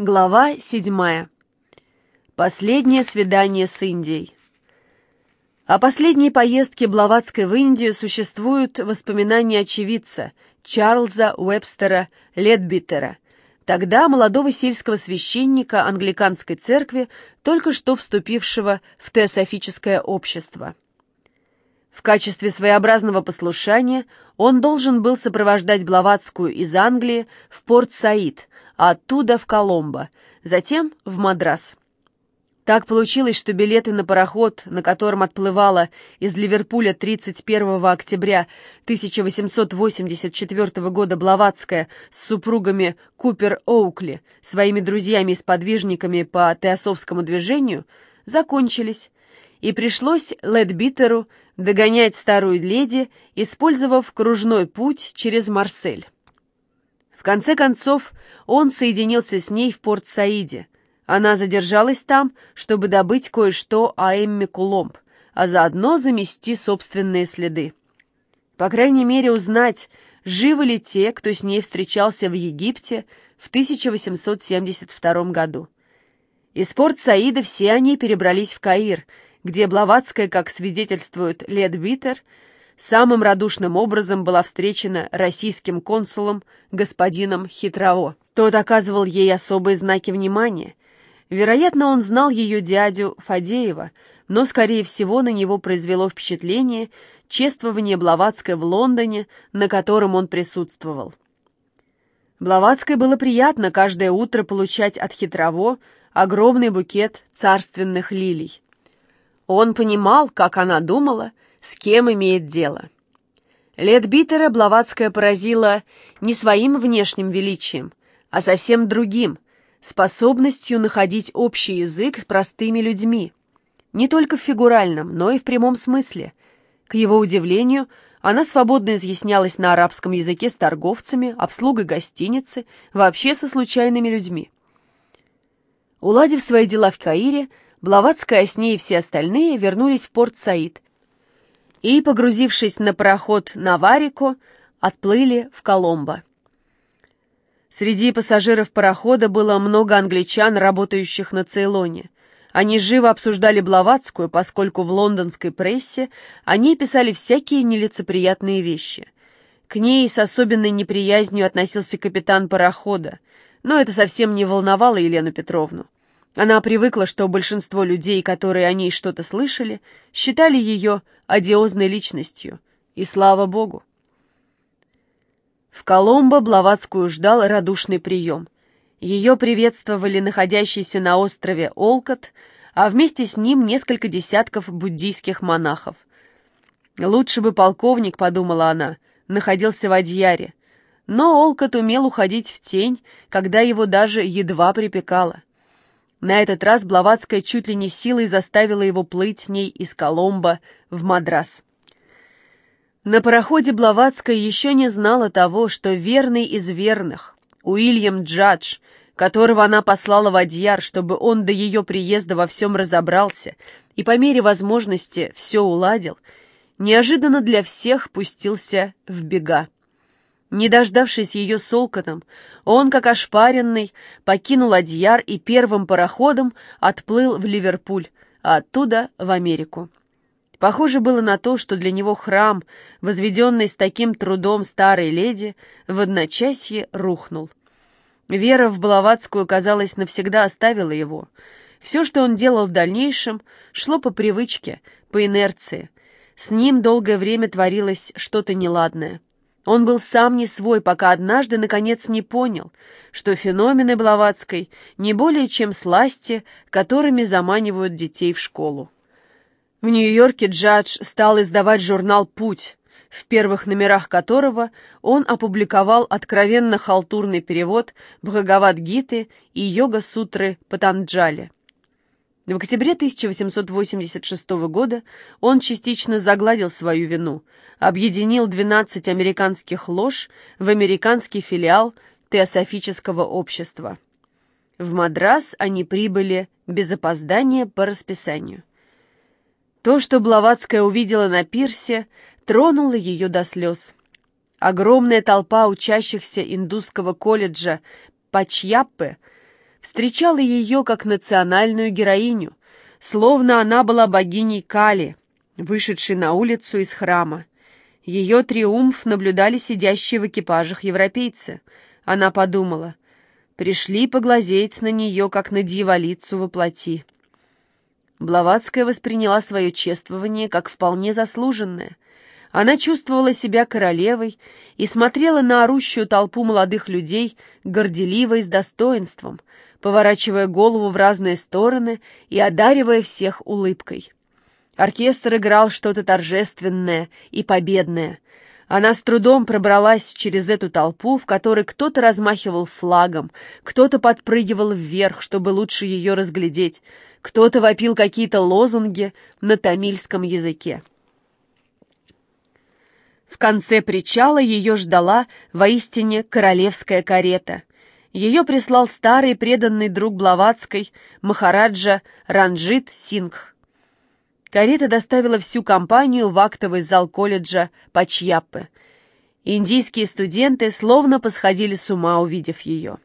Глава седьмая. Последнее свидание с Индией. О последней поездке Блаватской в Индию существуют воспоминания очевидца Чарльза Уэбстера Ледбиттера, тогда молодого сельского священника англиканской церкви, только что вступившего в теософическое общество. В качестве своеобразного послушания он должен был сопровождать Блаватскую из Англии в Порт-Саид, оттуда в Коломбо, затем в Мадрас. Так получилось, что билеты на пароход, на котором отплывала из Ливерпуля 31 октября 1884 года Блаватская с супругами Купер Оукли, своими друзьями и сподвижниками по теософскому движению, закончились, и пришлось Ледбитеру догонять старую леди, использовав кружной путь через Марсель. В конце концов, он соединился с ней в Порт-Саиде. Она задержалась там, чтобы добыть кое-что о Эмме Куломб, а заодно замести собственные следы. По крайней мере, узнать, живы ли те, кто с ней встречался в Египте в 1872 году. Из Порт-Саида все они перебрались в Каир, где Блаватская, как свидетельствует Лед Биттер, самым радушным образом была встречена российским консулом господином Хитрово. Тот оказывал ей особые знаки внимания. Вероятно, он знал ее дядю Фадеева, но, скорее всего, на него произвело впечатление чествование Блаватской в Лондоне, на котором он присутствовал. Блаватской было приятно каждое утро получать от Хитрово огромный букет царственных лилий. Он понимал, как она думала, с кем имеет дело. Ледбитера Блаватская поразила не своим внешним величием, а совсем другим, способностью находить общий язык с простыми людьми. Не только в фигуральном, но и в прямом смысле. К его удивлению, она свободно изъяснялась на арабском языке с торговцами, обслугой гостиницы, вообще со случайными людьми. Уладив свои дела в Каире, Блаватская с ней и все остальные вернулись в порт Саид и, погрузившись на пароход Наварико, отплыли в Коломбо. Среди пассажиров парохода было много англичан, работающих на Цейлоне. Они живо обсуждали Блаватскую, поскольку в лондонской прессе они писали всякие нелицеприятные вещи. К ней с особенной неприязнью относился капитан парохода, но это совсем не волновало Елену Петровну. Она привыкла, что большинство людей, которые о ней что-то слышали, считали ее одиозной личностью. И слава богу. В Коломбо Блаватскую ждал радушный прием. Ее приветствовали находящийся на острове Олкот, а вместе с ним несколько десятков буддийских монахов. «Лучше бы полковник», — подумала она, — находился в Адьяре. Но Олкот умел уходить в тень, когда его даже едва припекало. На этот раз Блаватская чуть ли не силой заставила его плыть с ней из Коломбо в Мадрас. На пароходе Блаватская еще не знала того, что верный из верных, Уильям Джадж, которого она послала в Адьяр, чтобы он до ее приезда во всем разобрался и по мере возможности все уладил, неожиданно для всех пустился в бега. Не дождавшись ее с он, как ошпаренный, покинул Адьяр и первым пароходом отплыл в Ливерпуль, а оттуда в Америку. Похоже было на то, что для него храм, возведенный с таким трудом старой леди, в одночасье рухнул. Вера в Блаватскую, казалось, навсегда оставила его. Все, что он делал в дальнейшем, шло по привычке, по инерции. С ним долгое время творилось что-то неладное. Он был сам не свой, пока однажды наконец не понял, что феномены Блаватской не более чем сласти, которыми заманивают детей в школу. В Нью-Йорке Джадж стал издавать журнал «Путь», в первых номерах которого он опубликовал откровенно халтурный перевод Бхагавад-гиты и йога-сутры Патанджали. В октябре 1886 года он частично загладил свою вину, объединил 12 американских лож в американский филиал Теософического общества. В Мадрас они прибыли без опоздания по расписанию. То, что Блаватская увидела на пирсе, тронуло ее до слез. Огромная толпа учащихся индусского колледжа Пачьяппы встречала ее как национальную героиню, словно она была богиней Кали, вышедшей на улицу из храма. Ее триумф наблюдали сидящие в экипажах европейцы. Она подумала, пришли поглазеть на нее, как на дьяволицу во плоти. Блаватская восприняла свое чествование как вполне заслуженное. Она чувствовала себя королевой и смотрела на орущую толпу молодых людей горделиво и с достоинством, поворачивая голову в разные стороны и одаривая всех улыбкой. Оркестр играл что-то торжественное и победное. Она с трудом пробралась через эту толпу, в которой кто-то размахивал флагом, кто-то подпрыгивал вверх, чтобы лучше ее разглядеть, кто-то вопил какие-то лозунги на тамильском языке. В конце причала ее ждала воистине королевская карета. Ее прислал старый преданный друг Блаватской, Махараджа Ранджит Сингх. Карета доставила всю компанию в актовый зал колледжа Пачьяппе. Индийские студенты словно посходили с ума, увидев ее.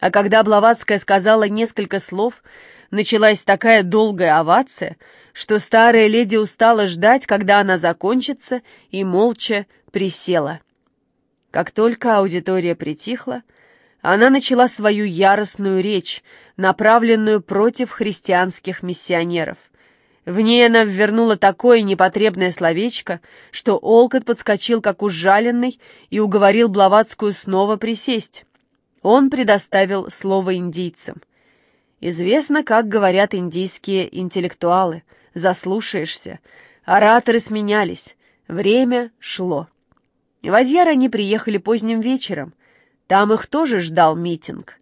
А когда Блаватская сказала несколько слов, началась такая долгая овация, что старая леди устала ждать, когда она закончится, и молча присела. Как только аудитория притихла, она начала свою яростную речь, направленную против христианских миссионеров. В ней она ввернула такое непотребное словечко, что Олкот подскочил как ужаленный и уговорил Блаватскую снова присесть. Он предоставил слово индийцам. Известно, как говорят индийские интеллектуалы. Заслушаешься. Ораторы сменялись. Время шло. В Адьяр они приехали поздним вечером. Там их тоже ждал митинг.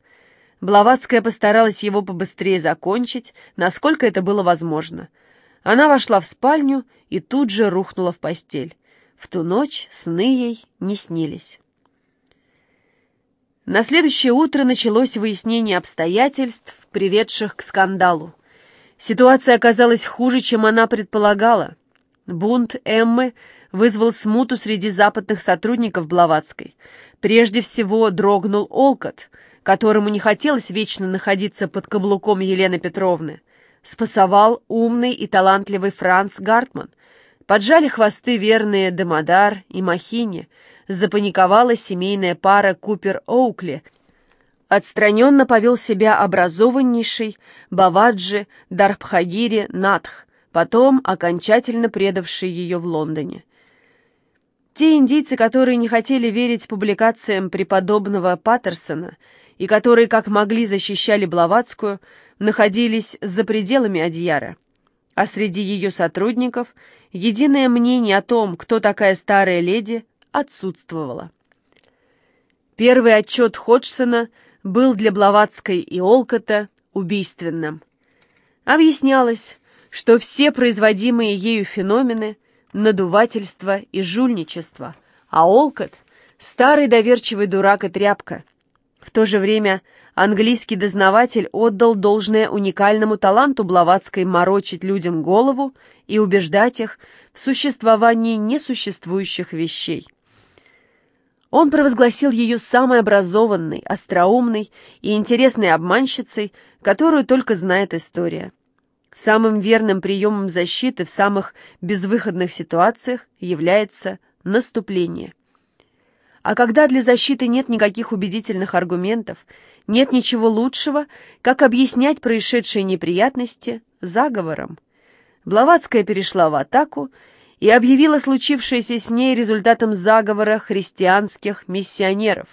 Блаватская постаралась его побыстрее закончить, насколько это было возможно — она вошла в спальню и тут же рухнула в постель. В ту ночь сны ей не снились. На следующее утро началось выяснение обстоятельств, приведших к скандалу. Ситуация оказалась хуже, чем она предполагала. Бунт Эммы вызвал смуту среди западных сотрудников Блаватской. Прежде всего дрогнул Олкот, которому не хотелось вечно находиться под каблуком Елены Петровны спасовал умный и талантливый Франц Гартман. Поджали хвосты верные Демодар и Махини. Запаниковала семейная пара Купер-Оукли. Отстраненно повел себя образованнейший Баваджи Дарбхагири Натх, потом окончательно предавший ее в Лондоне. Те индийцы, которые не хотели верить публикациям преподобного Паттерсона и которые, как могли, защищали Блаватскую, находились за пределами Адьяра, а среди ее сотрудников единое мнение о том, кто такая старая леди, отсутствовало. Первый отчет Ходжсона был для Блаватской и Олкота убийственным. Объяснялось, что все производимые ею феномены – надувательство и жульничество, а Олкот – старый доверчивый дурак и тряпка. В то же время английский дознаватель отдал должное уникальному таланту Блаватской морочить людям голову и убеждать их в существовании несуществующих вещей. Он провозгласил ее самой образованной, остроумной и интересной обманщицей, которую только знает история. Самым верным приемом защиты в самых безвыходных ситуациях является наступление. А когда для защиты нет никаких убедительных аргументов, нет ничего лучшего, как объяснять происшедшие неприятности заговором. Блаватская перешла в атаку и объявила случившееся с ней результатом заговора христианских миссионеров.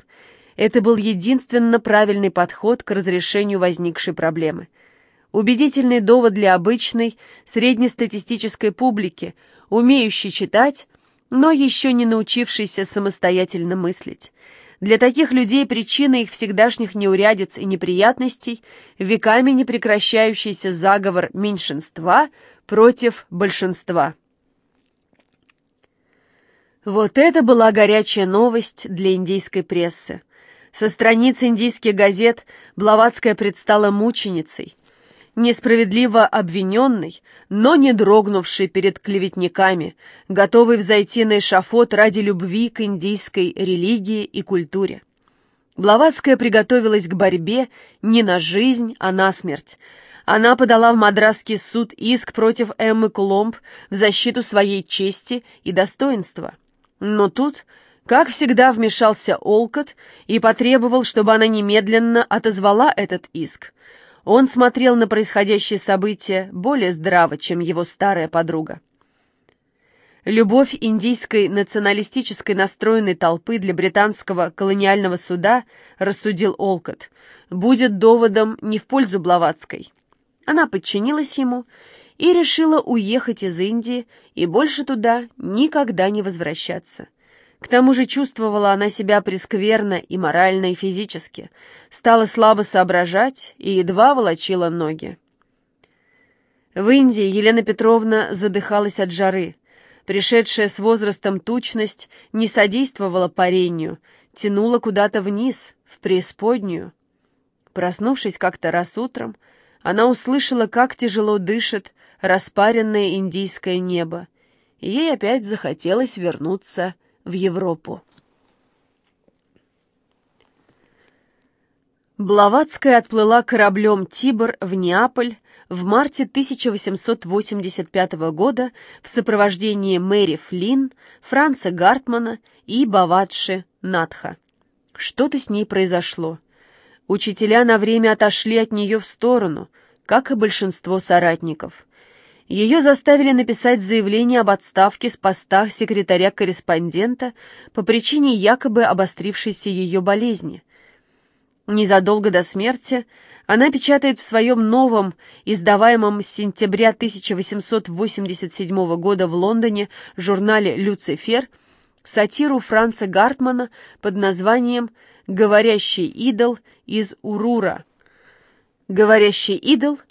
Это был единственно правильный подход к разрешению возникшей проблемы. Убедительный довод для обычной, среднестатистической публики, умеющей читать, но еще не научившийся самостоятельно мыслить. Для таких людей причина их всегдашних неурядиц и неприятностей – веками не прекращающийся заговор меньшинства против большинства. Вот это была горячая новость для индийской прессы. Со страниц индийских газет Блаватская предстала мученицей, несправедливо обвиненный, но не дрогнувший перед клеветниками, готовый взойти на эшафот ради любви к индийской религии и культуре. Блаватская приготовилась к борьбе не на жизнь, а на смерть. Она подала в Мадрасский суд иск против Эммы Куломб в защиту своей чести и достоинства. Но тут, как всегда, вмешался Олкот и потребовал, чтобы она немедленно отозвала этот иск. Он смотрел на происходящее событие более здраво, чем его старая подруга. Любовь индийской националистической настроенной толпы для британского колониального суда, рассудил Олкот, будет доводом не в пользу Блаватской. Она подчинилась ему и решила уехать из Индии и больше туда никогда не возвращаться. К тому же чувствовала она себя прескверно и морально, и физически, стала слабо соображать и едва волочила ноги. В Индии Елена Петровна задыхалась от жары, Пришедшая с возрастом тучность не содействовала парению, тянула куда-то вниз, в преисподнюю. Проснувшись как-то раз утром, она услышала, как тяжело дышит распаренное индийское небо, ей опять захотелось вернуться в Европу. Блаватская отплыла кораблем «Тибр» в Неаполь в марте 1885 года в сопровождении Мэри Флинн, Франца Гартмана и Баватши Натха. Что-то с ней произошло. Учителя на время отошли от нее в сторону, как и большинство соратников. Ее заставили написать заявление об отставке с поста секретаря-корреспондента по причине якобы обострившейся ее болезни. Незадолго до смерти она печатает в своем новом, издаваемом с сентября 1887 года в Лондоне журнале «Люцифер» сатиру Франца Гартмана под названием «Говорящий идол из Урура». «Говорящий идол» —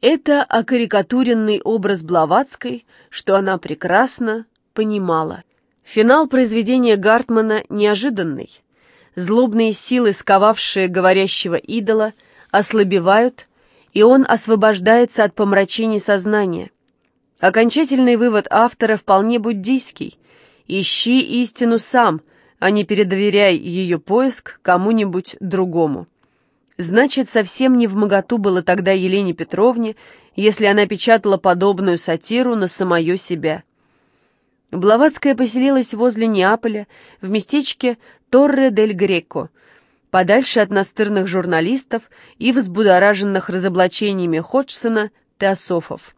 это окарикатуренный образ Блаватской, что она прекрасно понимала. Финал произведения Гартмана неожиданный. Злобные силы, сковавшие говорящего идола — ослабевают, и он освобождается от помрачений сознания. Окончательный вывод автора вполне буддийский. Ищи истину сам, а не передоверяй ее поиск кому-нибудь другому. Значит, совсем не в моготу было тогда Елене Петровне, если она печатала подобную сатиру на самое себя. Блаватская поселилась возле Неаполя, в местечке Торре-дель-Греко, подальше от настырных журналистов и взбудораженных разоблачениями Ходжсона теософов.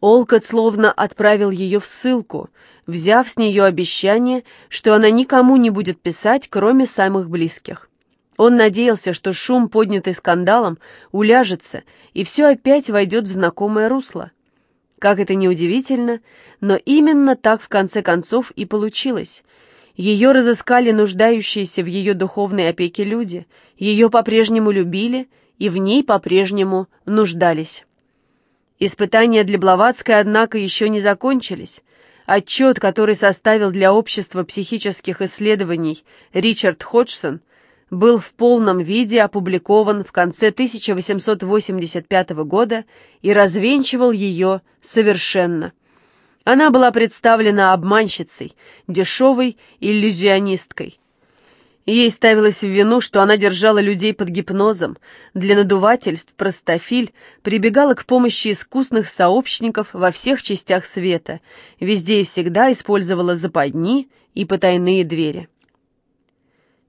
Олкот словно отправил ее в ссылку, взяв с нее обещание, что она никому не будет писать, кроме самых близких. Он надеялся, что шум, поднятый скандалом, уляжется, и все опять войдет в знакомое русло. Как это ни удивительно, но именно так в конце концов и получилось — ее разыскали нуждающиеся в ее духовной опеке люди, ее по-прежнему любили и в ней по-прежнему нуждались. Испытания для Блаватской, однако, еще не закончились. Отчет, который составил для общества психических исследований Ричард Ходжсон, был в полном виде опубликован в конце 1885 года и развенчивал ее совершенно. Она была представлена обманщицей, дешевой иллюзионисткой. Ей ставилось в вину, что она держала людей под гипнозом, для надувательств простофиль прибегала к помощи искусных сообщников во всех частях света, везде и всегда использовала западни и потайные двери.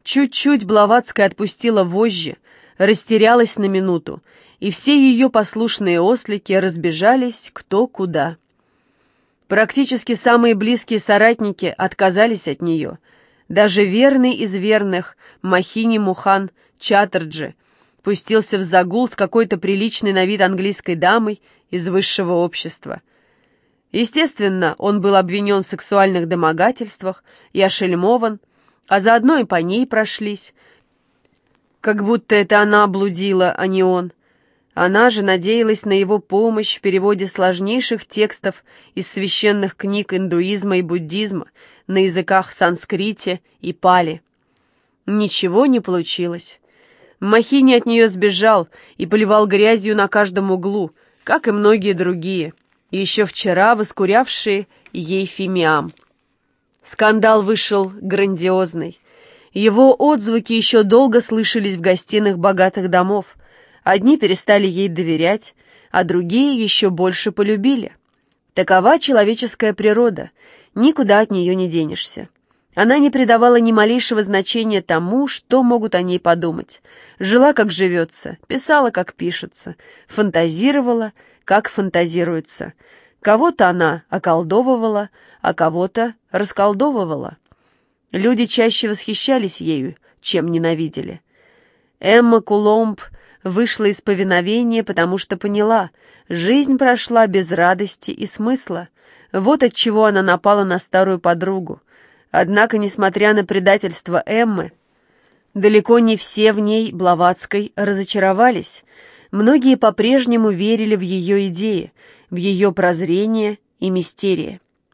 Чуть-чуть Блаватская отпустила вожжи, растерялась на минуту, и все ее послушные ослики разбежались кто куда. Практически самые близкие соратники отказались от нее. Даже верный из верных, Махини Мухан Чаттерджи, пустился в загул с какой-то приличной на вид английской дамой из высшего общества. Естественно, он был обвинен в сексуальных домогательствах и ошельмован, а заодно и по ней прошлись, как будто это она блудила, а не он. Она же надеялась на его помощь в переводе сложнейших текстов из священных книг индуизма и буддизма на языках санскрите и пали. Ничего не получилось. Махини от нее сбежал и поливал грязью на каждом углу, как и многие другие, еще вчера воскурявшие ей фимиам. Скандал вышел грандиозный. Его отзвуки еще долго слышались в гостиных богатых домов. Одни перестали ей доверять, а другие еще больше полюбили. Такова человеческая природа, никуда от нее не денешься. Она не придавала ни малейшего значения тому, что могут о ней подумать. Жила, как живется, писала, как пишется, фантазировала, как фантазируется. Кого-то она околдовывала, а кого-то расколдовывала. Люди чаще восхищались ею, чем ненавидели. Эмма Куломб вышла из повиновения, потому что поняла, жизнь прошла без радости и смысла. Вот от чего она напала на старую подругу. Однако, несмотря на предательство Эммы, далеко не все в ней, Блаватской, разочаровались. Многие по-прежнему верили в ее идеи, в ее прозрение и мистерии.